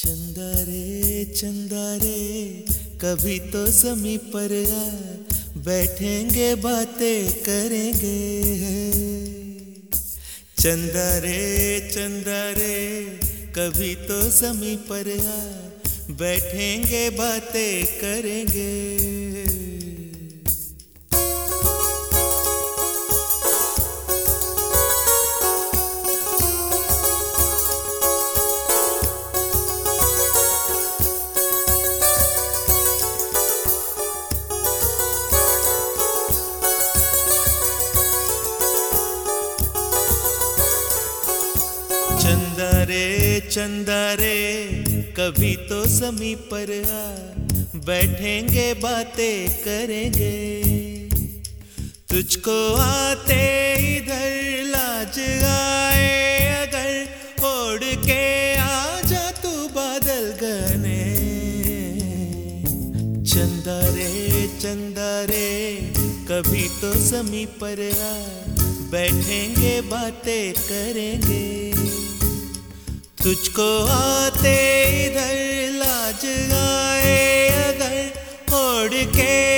चंदा रे चंदा रे कभी तो जमी पर आ, बैठेंगे, बातें करेंगे चंदा रे चंदा रे कभी तो जमी पर आ, बैठेंगे, बातें करेंगे चंदा रे कभी तो समी पर आ, बैठेंगे, बातें करेंगे। तुझको आते इधर लाज आए, अगर ओढ़ के आ जा तू बादल गने चंदा रे चंदा रे कभी तो समी पर आ, बैठेंगे, बातें करेंगे। तुझको आते इधर लाज आए अगर ओढ़ के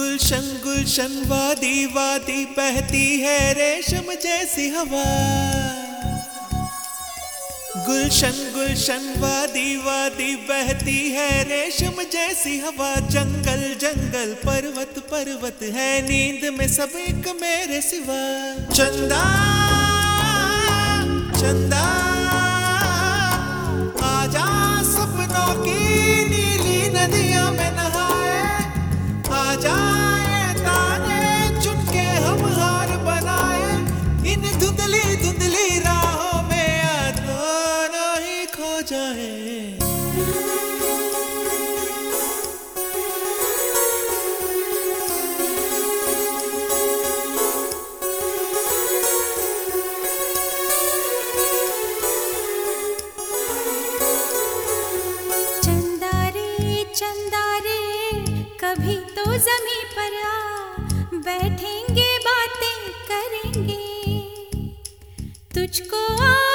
गुलशन गुलशन वादी वादी बहती है रेशम जैसी हवा। गुलशन गुलशन वादी वादी बहती है रेशम जैसी हवा। जंगल जंगल, पर्वत पर्वत है नींद में सब एक मेरे सिवा। चंदा चंदा, आजा सपनों की नीली नदियों तुझको आते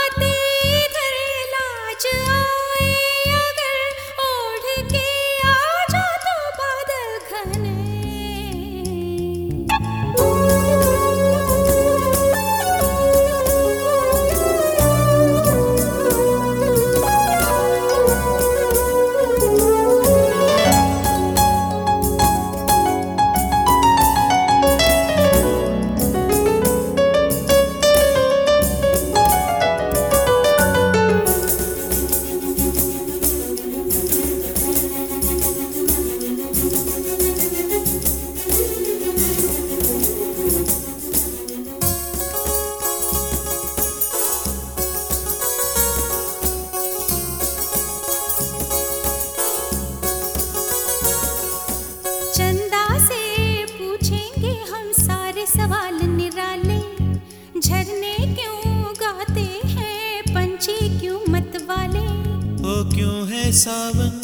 सावन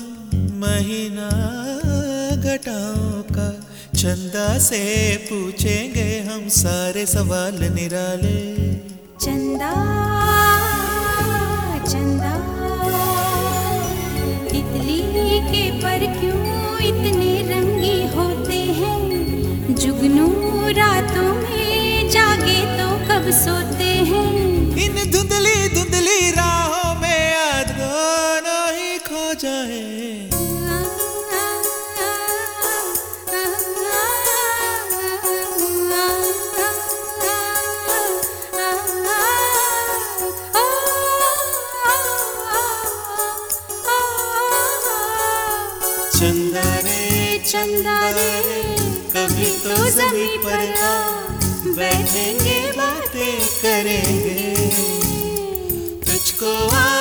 महीना घटाओं का चंदा से पूछेंगे हम सारे सवाल निराले। चंदा चंदा तितली के पर क्यों इतने रंगी होते हैं? जुगनू रातों में जागे तो कब सोते हैं? चंदा रे चंदा रे कभी तो ज़मीन पर आ बैठेंगे बातें करेंगे। तुझको आते